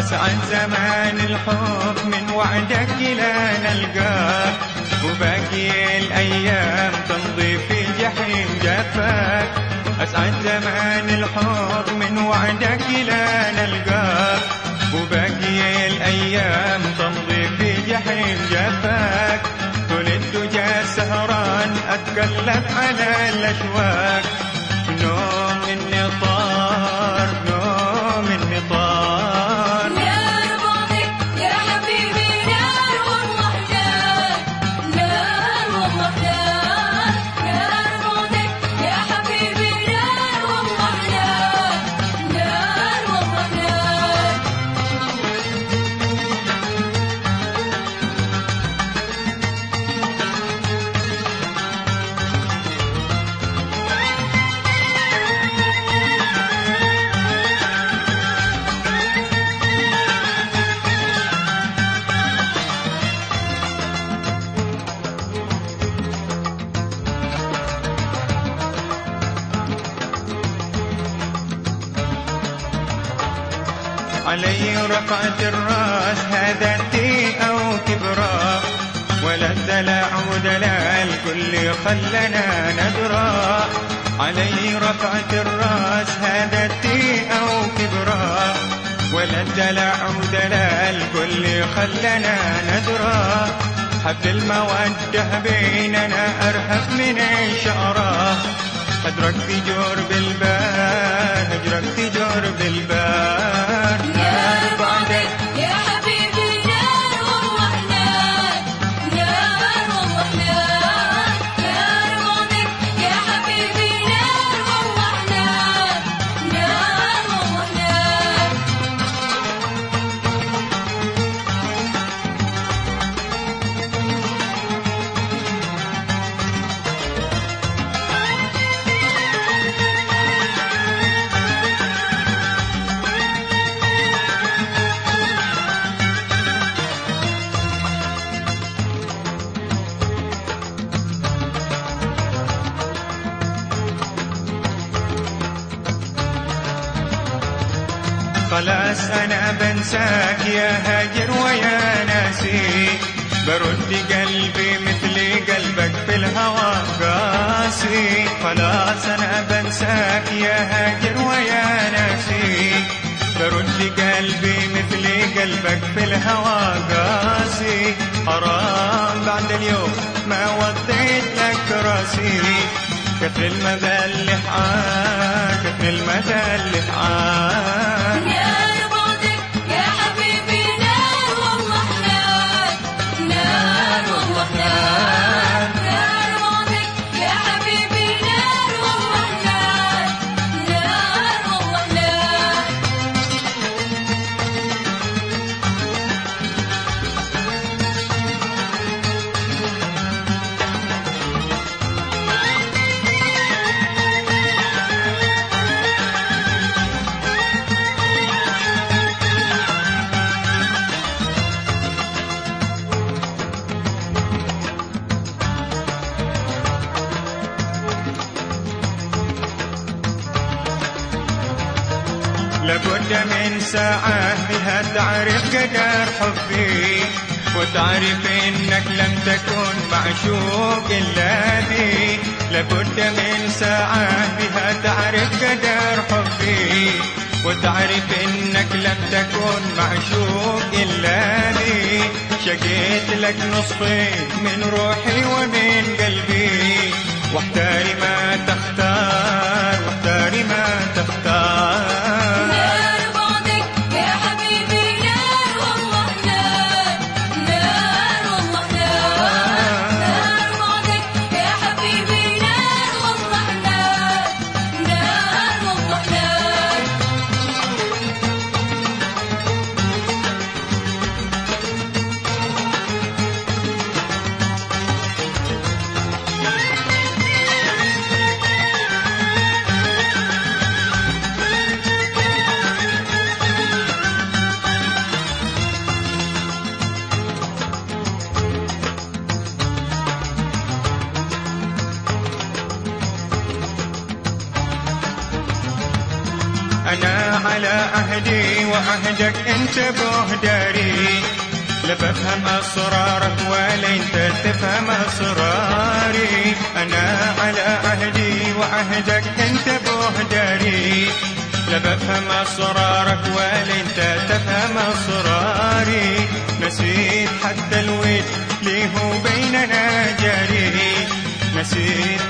أسعد زمان الحب من وعدك لا نلقاك وباقي الأيام تمضي في جحيم جفاك أسعد زمان الحب من وعدك لا نلقاك وباقي الأيام تمضي في جحيم جفاك طول الدجى سهران أتكلم على الأشواك علي رفعت الراس هذا الدي أو كبرى. ولا الدلع ودلع الكل خلنا ندرى. علي رفعت الراس هذا الدي أو كبرى. ولا الدلع ودلع الكل خلنا ندرى. حب المودة بيننا أرهب من الشعرة هجرك تجور بالبال هجرك تجور بالبال خلاص أنا بنساك يا هاجر ويا ناسي. برد قلبي مثل قلبك في الهوى قاسي. خلاص أنا بنساك يا هاجر ويا ناسي. برد قلبي مثل قلبك في الهوى قاسي. حرام بعد اليوم ما وضيت لك راسي. كثر المدى اللي من ساعة بها تعرف قدر حبي وتعرف إنك لم تكن معشوق الا بي لابد من ساعة بها تعرف قدر حبي وتعرف إنك لم تكن معشوق الا بي شقيت لك نصفي من روحي ومن قلبي واحتار أنا على عهدي وعهدك أنت بهداري لا بفهم أسرارك ولا أنت تفهم أسراري أنا على عهدي وعهدك أنت بهداري لا بفهم أسرارك ولا أنت تفهم أسراري نسيت حتى الود ليه بيننا جاري. نسيت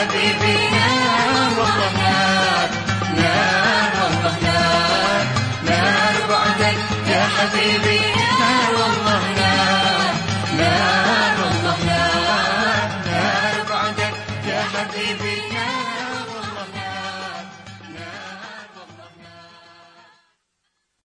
يا